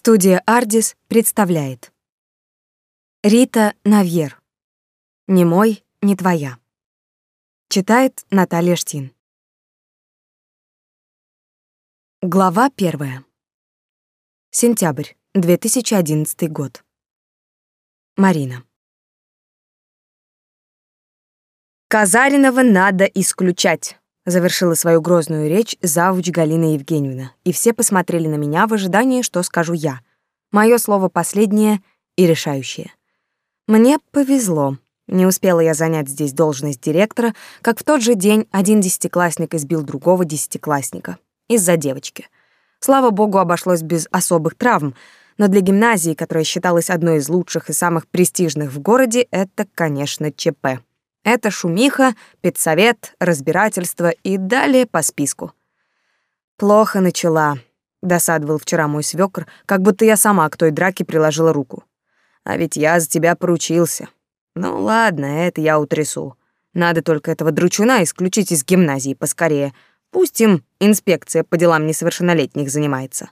Студия «Ардис» представляет. Рита Навьер. «Не мой, не твоя» Читает Наталья Штин. Глава первая. Сентябрь, 2011 год. Марина. Казаринова надо исключать завершила свою грозную речь завуч Галина Евгеньевна, и все посмотрели на меня в ожидании, что скажу я. Мое слово последнее и решающее. Мне повезло. Не успела я занять здесь должность директора, как в тот же день один десятиклассник избил другого десятиклассника. Из-за девочки. Слава богу, обошлось без особых травм, но для гимназии, которая считалась одной из лучших и самых престижных в городе, это, конечно, ЧП. Это шумиха, педсовет, разбирательство и далее по списку. Плохо начала, досадовал вчера мой свёкр, как будто я сама к той драке приложила руку. А ведь я за тебя поручился. Ну ладно, это я утрясу. Надо только этого дручуна исключить из гимназии поскорее. Пусть им инспекция по делам несовершеннолетних занимается.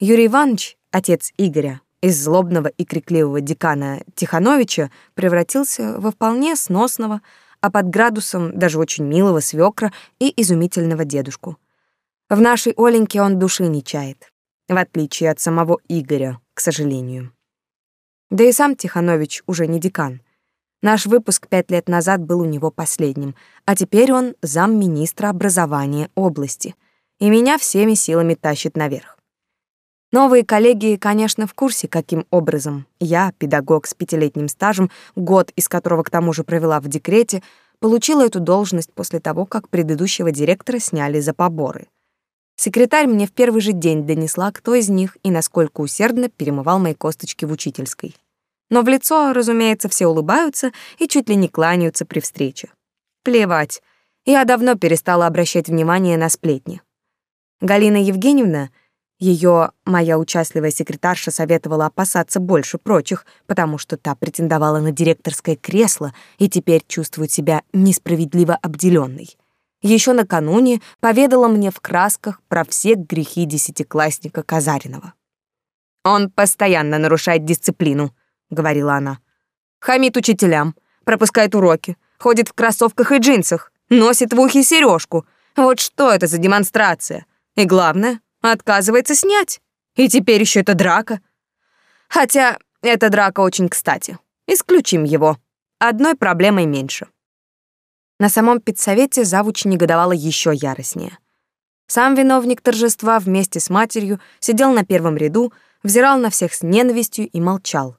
Юрий Иванович, отец Игоря, из злобного и крикливого декана Тихановича превратился во вполне сносного, а под градусом даже очень милого свекра и изумительного дедушку. В нашей Оленьке он души не чает, в отличие от самого Игоря, к сожалению. Да и сам Тиханович уже не декан. Наш выпуск пять лет назад был у него последним, а теперь он замминистра образования области, и меня всеми силами тащит наверх. Новые коллеги, конечно, в курсе, каким образом я, педагог с пятилетним стажем, год из которого к тому же провела в декрете, получила эту должность после того, как предыдущего директора сняли за поборы. Секретарь мне в первый же день донесла, кто из них и насколько усердно перемывал мои косточки в учительской. Но в лицо, разумеется, все улыбаются и чуть ли не кланяются при встрече. Плевать. Я давно перестала обращать внимание на сплетни. Галина Евгеньевна — ее моя участливая секретарша советовала опасаться больше прочих, потому что та претендовала на директорское кресло и теперь чувствует себя несправедливо обделенной. Еще накануне поведала мне в красках про все грехи десятиклассника Казаринова. «Он постоянно нарушает дисциплину», — говорила она. «Хамит учителям, пропускает уроки, ходит в кроссовках и джинсах, носит в ухе сережку. Вот что это за демонстрация? И главное, отказывается снять. И теперь еще эта драка. Хотя эта драка очень кстати. Исключим его. Одной проблемой меньше. На самом педсовете завуч негодовала еще яростнее. Сам виновник торжества вместе с матерью сидел на первом ряду, взирал на всех с ненавистью и молчал.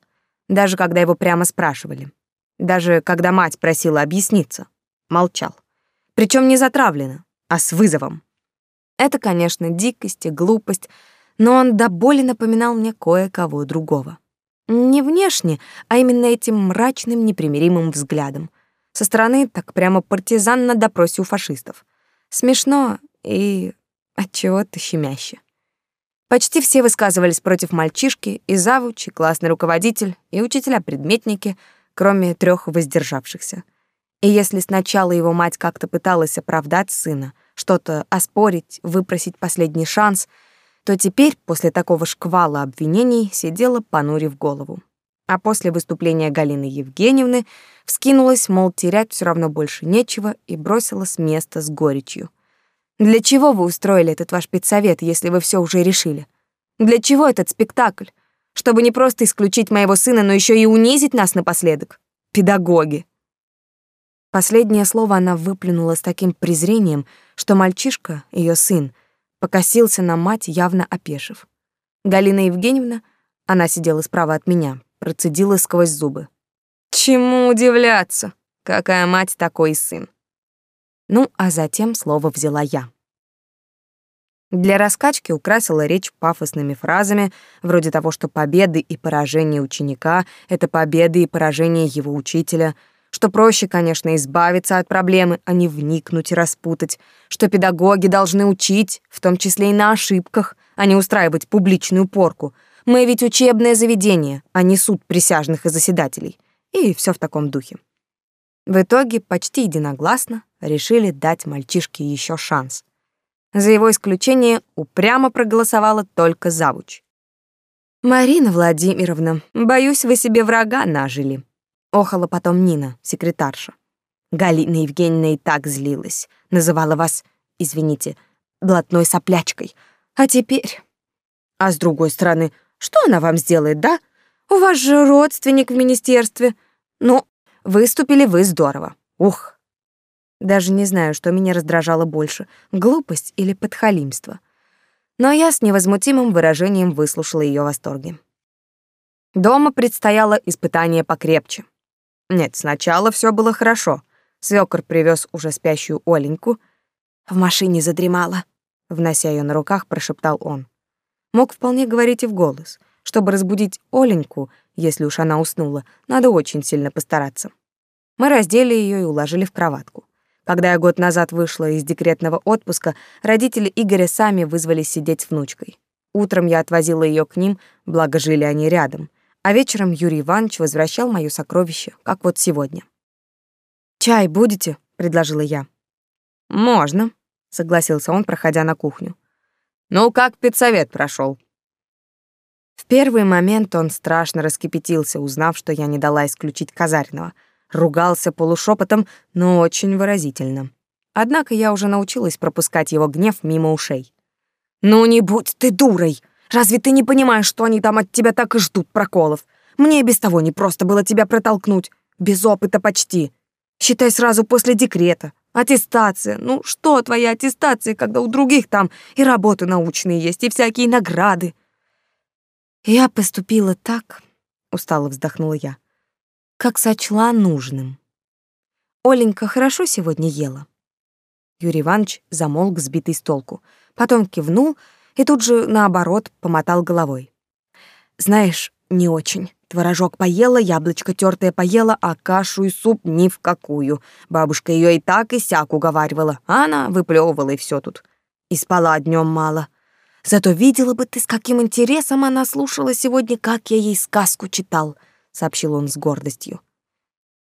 Даже когда его прямо спрашивали. Даже когда мать просила объясниться. Молчал. Причем не затравленно, а с вызовом. Это, конечно, дикость и глупость, но он до боли напоминал мне кое-кого другого. Не внешне, а именно этим мрачным, непримиримым взглядом. Со стороны так прямо партизан на допросе у фашистов. Смешно и от чего-то щемяще. Почти все высказывались против мальчишки, и завуч, и классный руководитель, и учителя-предметники, кроме трех воздержавшихся. И если сначала его мать как-то пыталась оправдать сына — что-то оспорить, выпросить последний шанс, то теперь, после такого шквала обвинений, сидела, понурив голову. А после выступления Галины Евгеньевны вскинулась, мол, терять все равно больше нечего, и бросила с места с горечью. «Для чего вы устроили этот ваш педсовет, если вы все уже решили? Для чего этот спектакль? Чтобы не просто исключить моего сына, но еще и унизить нас напоследок? Педагоги!» Последнее слово она выплюнула с таким презрением, что мальчишка, ее сын, покосился на мать, явно опешив. Галина Евгеньевна, она сидела справа от меня, процедила сквозь зубы. «Чему удивляться? Какая мать, такой и сын». Ну, а затем слово взяла я. Для раскачки украсила речь пафосными фразами, вроде того, что победы и поражения ученика — это победы и поражения его учителя — что проще, конечно, избавиться от проблемы, а не вникнуть и распутать, что педагоги должны учить, в том числе и на ошибках, а не устраивать публичную порку. Мы ведь учебное заведение, а не суд присяжных и заседателей. И все в таком духе. В итоге почти единогласно решили дать мальчишке еще шанс. За его исключение упрямо проголосовала только завуч. «Марина Владимировна, боюсь, вы себе врага нажили», — охала потом Нина, секретарша. Галина Евгеньевна и так злилась, называла вас, извините, блатной соплячкой. А теперь... А с другой стороны, что она вам сделает, да? У вас же родственник в министерстве. Ну, выступили вы здорово. Ух. Даже не знаю, что меня раздражало больше, глупость или подхалимство. Но я с невозмутимым выражением выслушала ее восторги. Дома предстояло испытание покрепче. Нет, сначала все было хорошо. Свёкор привез уже спящую Оленьку. В машине задремала. Внося ее на руках, прошептал он. Мог вполне говорить и в голос. Чтобы разбудить Оленьку, если уж она уснула, надо очень сильно постараться. Мы раздели ее и уложили в кроватку. Когда я год назад вышла из декретного отпуска, родители Игоря сами вызвались сидеть с внучкой. Утром я отвозила ее к ним, благо жили они рядом, а вечером Юрий Иванович возвращал моё сокровище, как вот сегодня. «Чай будете?» — предложила я. «Можно», — согласился он, проходя на кухню. «Ну, как педсовет прошел? В первый момент он страшно раскипятился, узнав, что я не дала исключить Казаринова. Ругался полушепотом, но очень выразительно. Однако я уже научилась пропускать его гнев мимо ушей. «Ну не будь ты дурой! Разве ты не понимаешь, что они там от тебя так и ждут проколов? Мне и без того не просто было тебя протолкнуть. Без опыта почти. Считай сразу после декрета. Аттестация. Ну что твоя аттестация, когда у других там и работы научные есть, и всякие награды? Я поступила так, устало вздохнула я, как сочла нужным. Оленька хорошо сегодня ела. Юрий Иванович замолк, сбитый с толку. Потом кивнул и тут же, наоборот, помотал головой. «Знаешь, не очень. Творожок поела, яблочко тёртое поела, а кашу и суп ни в какую. Бабушка её и так и сяк уговаривала, а она выплёвывала и всё тут. И спала днём мало. Зато видела бы ты, с каким интересом она слушала сегодня, как я ей сказку читал», — сообщил он с гордостью.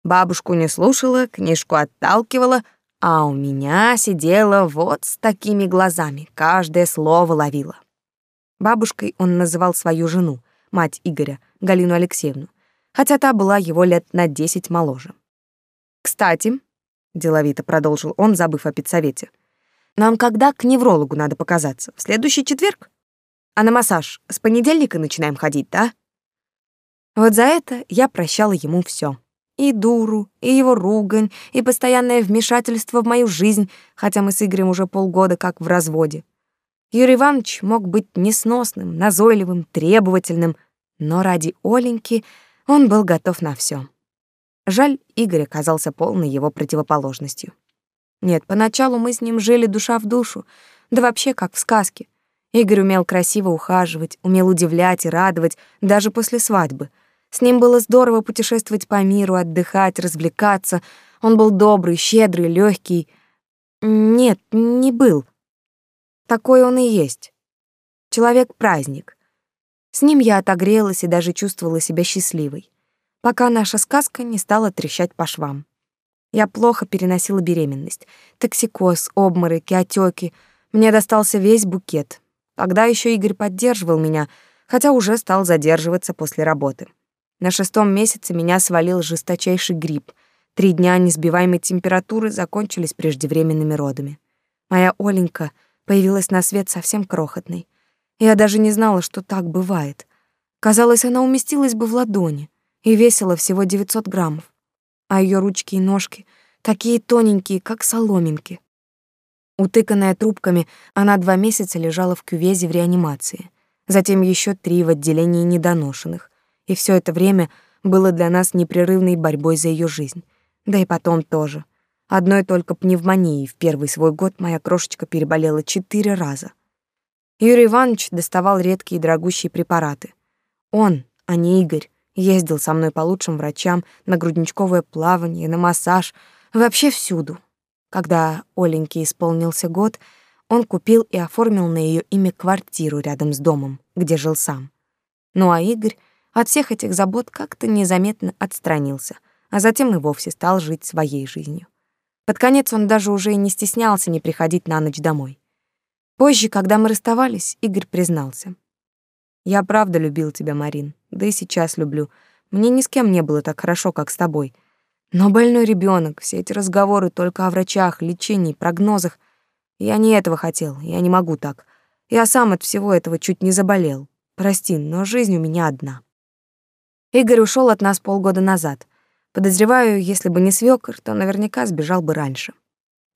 Бабушку не слушала, книжку отталкивала, а у меня сидела вот с такими глазами, каждое слово ловила. Бабушкой он называл свою жену — мать Игоря, Галину Алексеевну, хотя та была его лет на десять моложе. «Кстати», — деловито продолжил он, забыв о педсовете, «нам когда к неврологу надо показаться? В следующий четверг? А на массаж с понедельника начинаем ходить, да?» Вот за это я прощала ему все: И дуру, и его ругань, и постоянное вмешательство в мою жизнь, хотя мы с Игорем уже полгода как в разводе. Юрий Иванович мог быть несносным, назойливым, требовательным, но ради Оленьки он был готов на все. Жаль, Игорь оказался полной его противоположностью. Нет, поначалу мы с ним жили душа в душу, да вообще как в сказке. Игорь умел красиво ухаживать, умел удивлять и радовать, даже после свадьбы. С ним было здорово путешествовать по миру, отдыхать, развлекаться. Он был добрый, щедрый, легкий. Нет, не был. Такой он и есть. Человек-праздник. С ним я отогрелась и даже чувствовала себя счастливой, пока наша сказка не стала трещать по швам. Я плохо переносила беременность. Токсикоз, обмороки, отеки. Мне достался весь букет. Тогда еще Игорь поддерживал меня, хотя уже стал задерживаться после работы. На шестом месяце меня свалил жесточайший грипп. Три дня несбиваемой температуры закончились преждевременными родами. Моя Оленька — появилась на свет совсем крохотной. Я даже не знала, что так бывает. Казалось, она уместилась бы в ладони и весила всего 900 граммов. А ее ручки и ножки такие тоненькие, как соломинки. Утыканная трубками, она два месяца лежала в кювезе в реанимации. Затем еще три в отделении недоношенных. И все это время было для нас непрерывной борьбой за ее жизнь. Да и потом тоже. Одной только пневмонией в первый свой год моя крошечка переболела четыре раза. Юрий Иванович доставал редкие и дорогущие препараты. Он, а не Игорь, ездил со мной по лучшим врачам на грудничковое плавание, на массаж, вообще всюду. Когда Оленьке исполнился год, он купил и оформил на ее имя квартиру рядом с домом, где жил сам. Ну а Игорь от всех этих забот как-то незаметно отстранился, а затем и вовсе стал жить своей жизнью. Под конец он даже уже и не стеснялся не приходить на ночь домой. Позже, когда мы расставались, Игорь признался. Я правда любил тебя, Марин, да и сейчас люблю. Мне ни с кем не было так хорошо, как с тобой. Но больной ребенок, все эти разговоры только о врачах, лечении, прогнозах. Я не этого хотел, я не могу так. Я сам от всего этого чуть не заболел. Прости, но жизнь у меня одна. Игорь ушел от нас полгода назад. Подозреваю, если бы не свёкор, то наверняка сбежал бы раньше.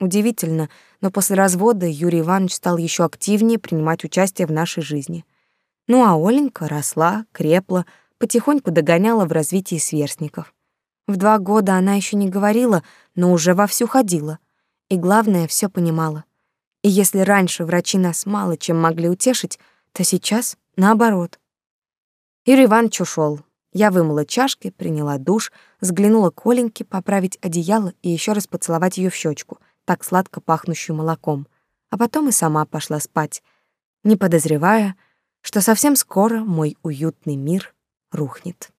Удивительно, но после развода Юрий Иванович стал еще активнее принимать участие в нашей жизни. Ну а Оленька росла, крепла, потихоньку догоняла в развитии сверстников. В два года она еще не говорила, но уже вовсю ходила. И главное, все понимала. И если раньше врачи нас мало чем могли утешить, то сейчас наоборот. Юрий Иванович ушел. Я вымыла чашки, приняла душ, взглянула к Оленьке поправить одеяло и еще раз поцеловать ее в щечку, так сладко пахнущую молоком. А потом и сама пошла спать, не подозревая, что совсем скоро мой уютный мир рухнет.